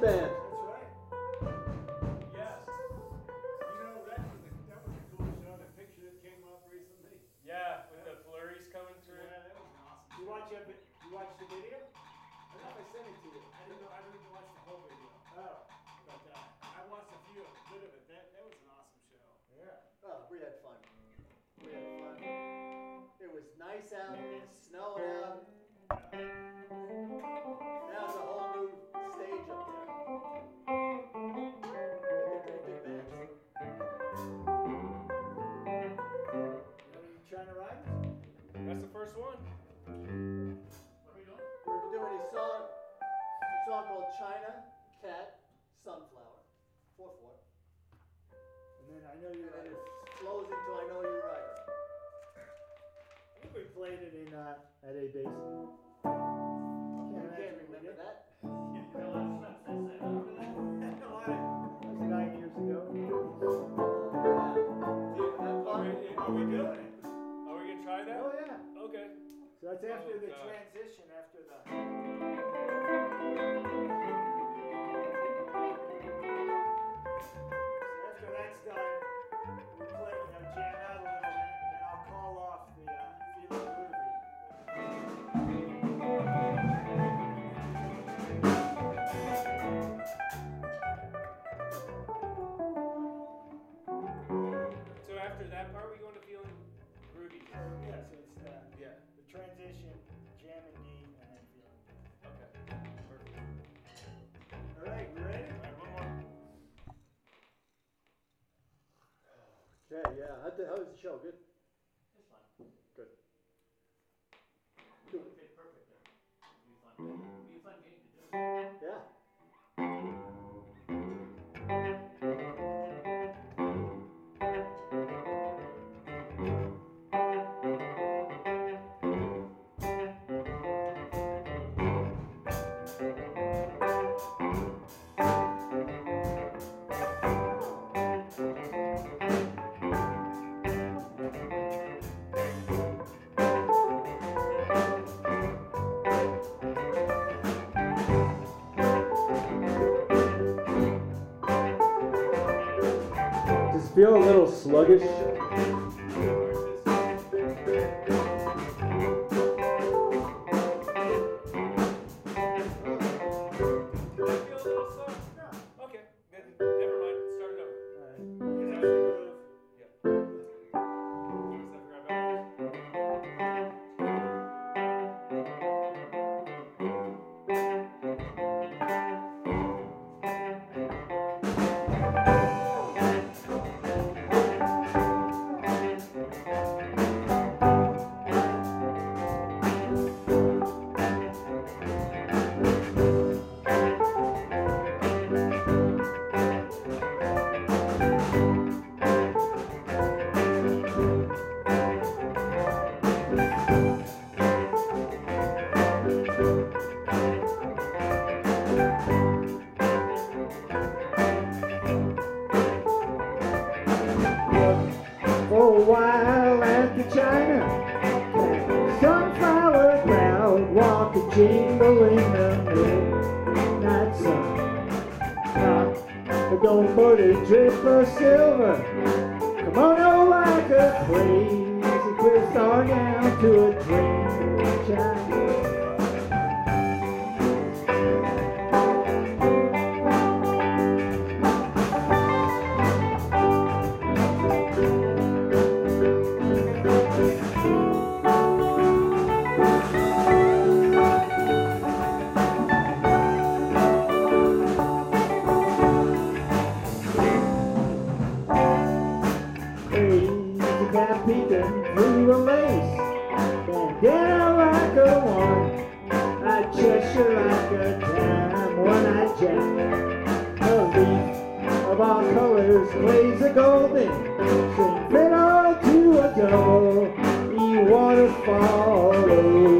Band. We're doing a song, a song called China Cat Sunflower. Four four. And then I know you're right. it into I Know You're Right. I think we played it in uh, at A Basin. You can't remember. That So that's after Oh, the God. transition, after the. So after that's done, we play, you know, jam out a little bit, and I'll call off the uh, feeling. After that part, and D, and then feeling. Okay. Perfect. All right, we ready? All right, one more. Okay, yeah. How, the, how was the show? Good? Feel a little sluggish? Put a silver, Cheshire like a dime One-eyed jack. A leaf of all colors Plays a golden Sing fiddle to a double E waterfall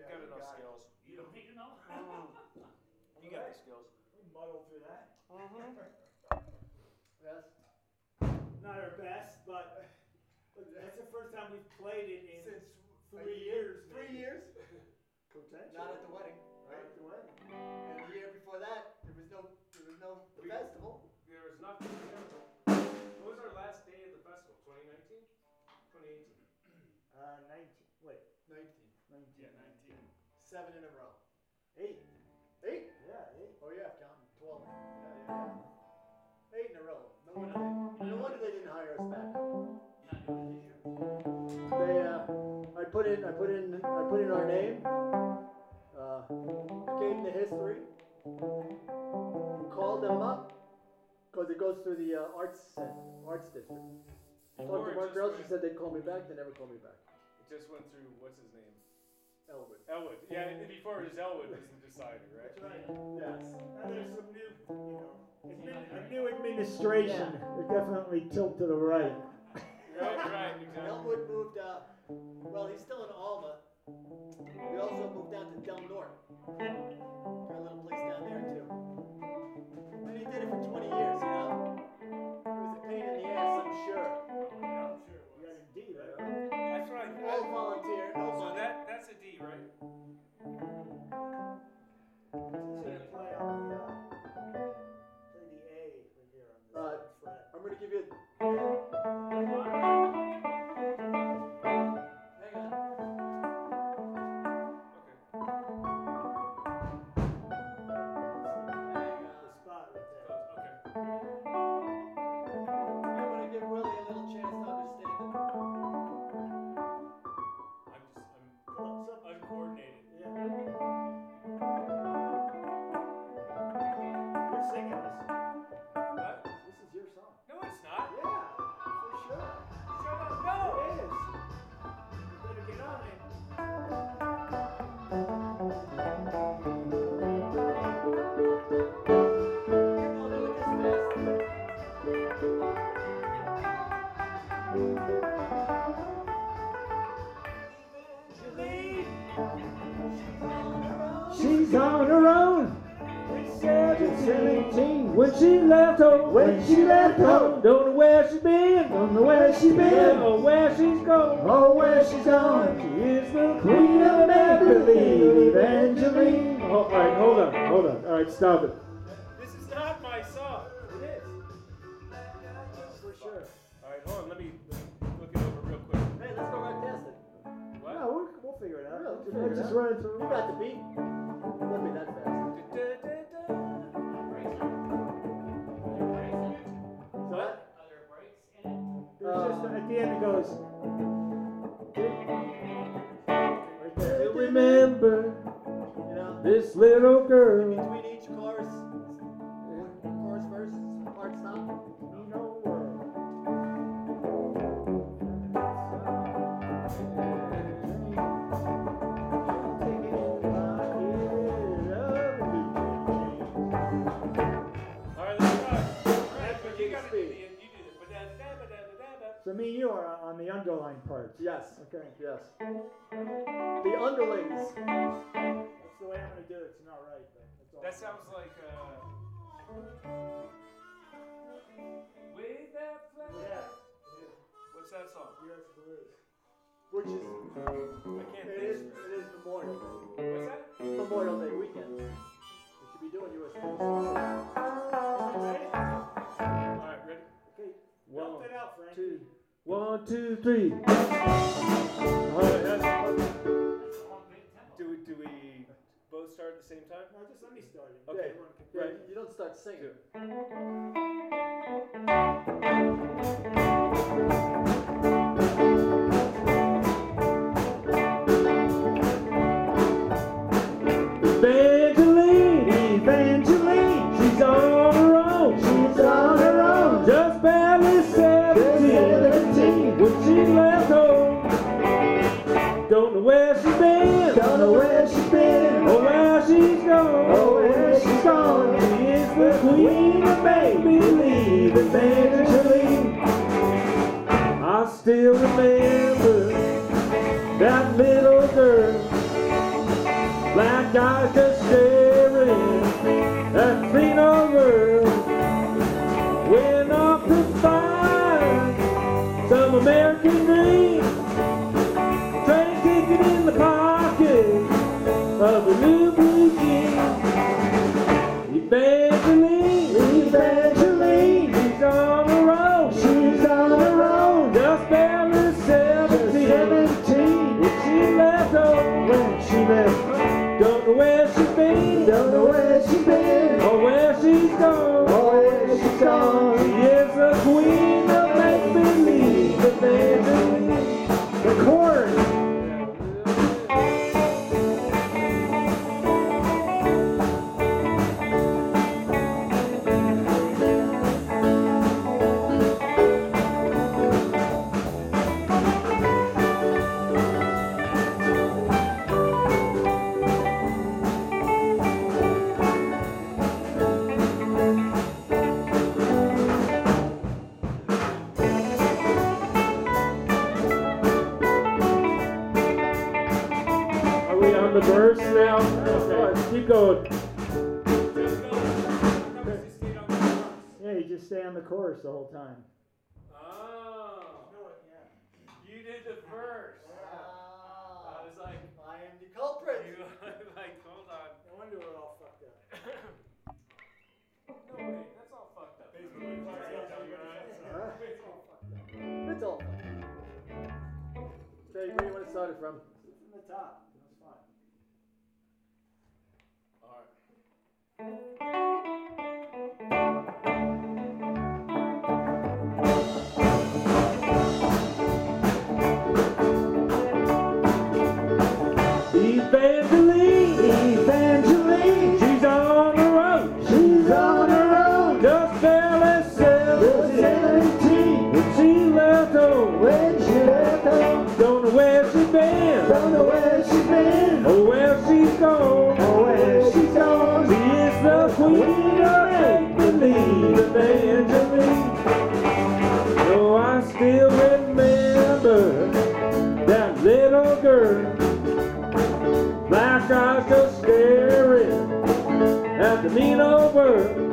You Yeah, got you enough got it. skills. You don't need to know? You got the skills. Muddle through that. Mm-hmm. Yes. Not our best, but that's the first time we've played it in Since three a years. Three maybe. years. Potentially. Not at the wedding, Not right? at the wedding. And the year before that, there was no, there was no We- festival. There was nothing. What Seven in a row. Eight. Eight? Yeah, eight. Oh yeah, counting twelve. Yeah, yeah, yeah. Eight in a row. No wonder they, no wonder they didn't hire us back. Not doing it this year? They, uh, I put in, I put in, I put in our name, uh, gave the history, called them up, cause it goes through the, uh, arts, cen- arts district. Talked to one girl, she said they'd call me back, they never called me back. It just went through, what's his name? Elwood. Elwood. Yeah, and before it was Elwood was the decider, right? That's right. Yes. Now there's some new, you know, admin- a new administration. They definitely tilt to the right. Right, right, exactly. Elwood moved, uh, well, he's still in Alma. We also moved down to Del Norte. Got a little place down there too. Right? It's gonna play on the, uh, play the A right here on this Uh, fret. I'm gonna give you. Hang on. Okay. Hang on. The spot right there. Okay. She left home. When she left home. Don't know where she's been. Don't know where she's been. Or where she's gone. Oh, where she's gone. She is the queen of make-believe, Evangeline. Oh, all right, hold on, hold on. All right, stop it. This is not my song. It is. For sure. All right, hold on. Let me look it over real quick. Hey, let's go right past it. What? No, we'll, we'll figure it out. We'll Let's figure it just out. run it through. You got the beat. The end it goes. Remember you know, this little in girl. You are on the underlined parts. Yes. Okay. Yes. The underlings. That's the way I'm gonna do it. It's not right, but that's all. That sounds like uh Wave that flag. Yeah. What's that song? U.S. Blues. Which is, I can't it think. is, it is Memorial Day. What's that? It's Memorial Day weekend. We should be doing US Blues. All right, ready? Okay. One, Belt it out, Frank. two. One, two, three. All right, that's Do we do we both start at the same time? No, just let me start it. Okay. Everyone can- Yeah, you don't start singing. Believe. She's is the queen stay on the whole time. Oh. You did the verse. I Ah, was like, I am the culprit. you like, hold on. No wonder we're all fucked up. No wait, that's all fucked up. Huh? It's all fucked up. Jay, where do you want to start it from? Evangeline, Eyes just staring at the mean old world.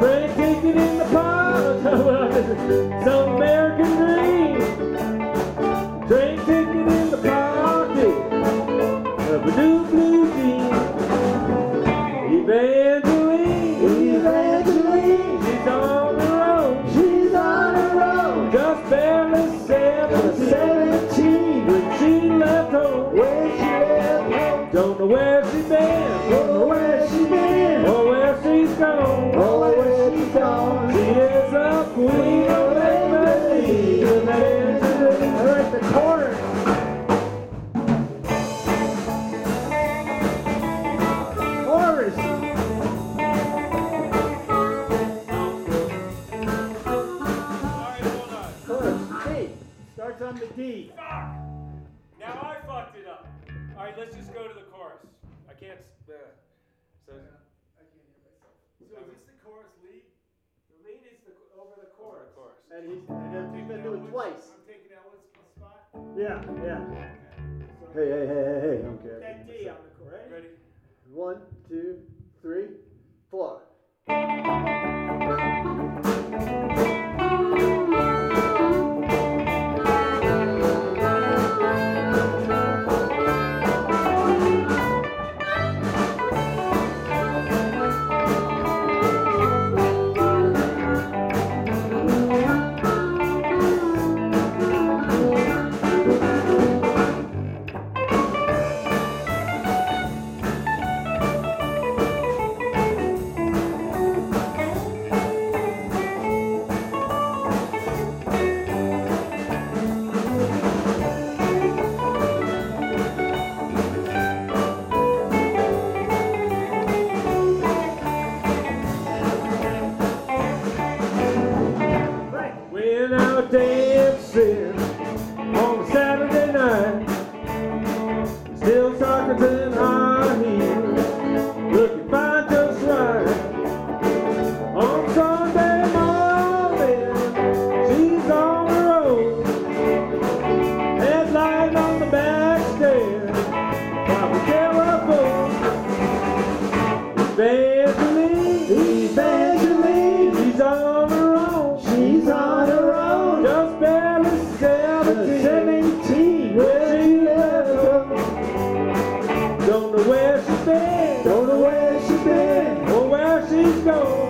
Train ticket in the park, some on the D. Fuck! Now I fucked it up. Alright, let's just go to the chorus. I can't. s- Uh, so, So is this the chorus lead? The lead is the, over the over the chorus. And he's, and he's gonna do it twice. I'm taking Elwood's spot? Yeah, yeah. Hey, hey, hey, hey, hey. Okay. That D on the chorus. Ready? One, two, three, four. go.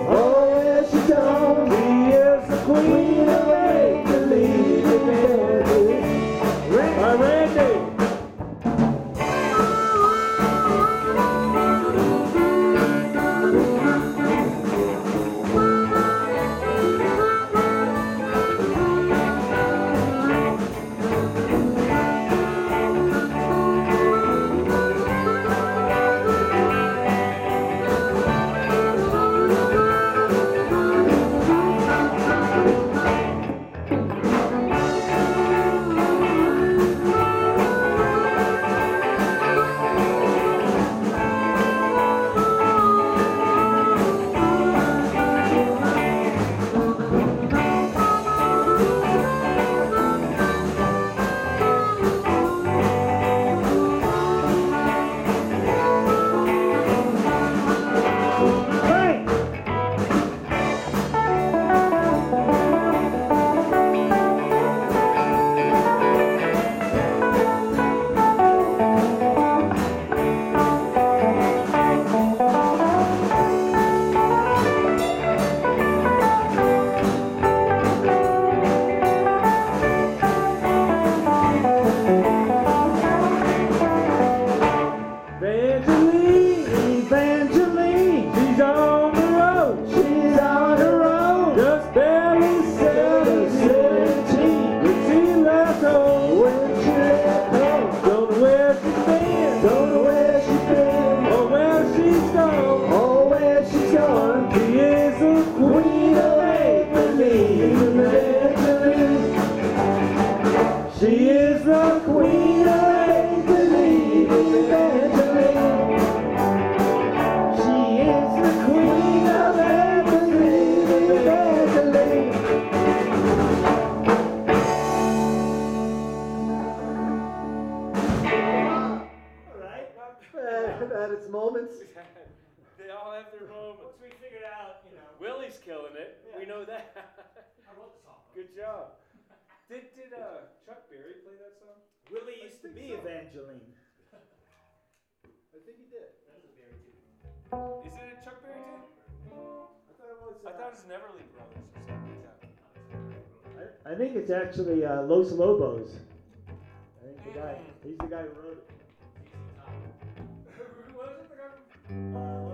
I thought it was Neverly Brothers or something like that. I, I think it's actually uh, Los Lobos. I think the guy. He's the guy who wrote it. Who was it? The guy Uh,